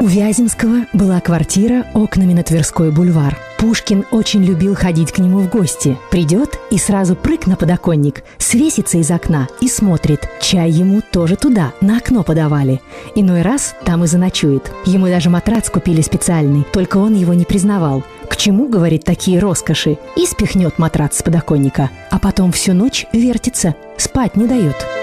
У Вяземского была квартира окнами на Тверской бульвар. Пушкин очень любил ходить к нему в гости. Придет и сразу прыг на подоконник, свесится из окна и смотрит. Чай ему тоже туда, на окно подавали. Иной раз там и заночует. Ему даже матрац купили специальный, только он его не признавал. К чему, говорит, такие роскоши? И спихнет матрац с подоконника. А потом всю ночь вертится, спать не дает.